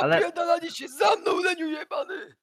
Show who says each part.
Speaker 1: Ale
Speaker 2: się za mną, leniu jebany!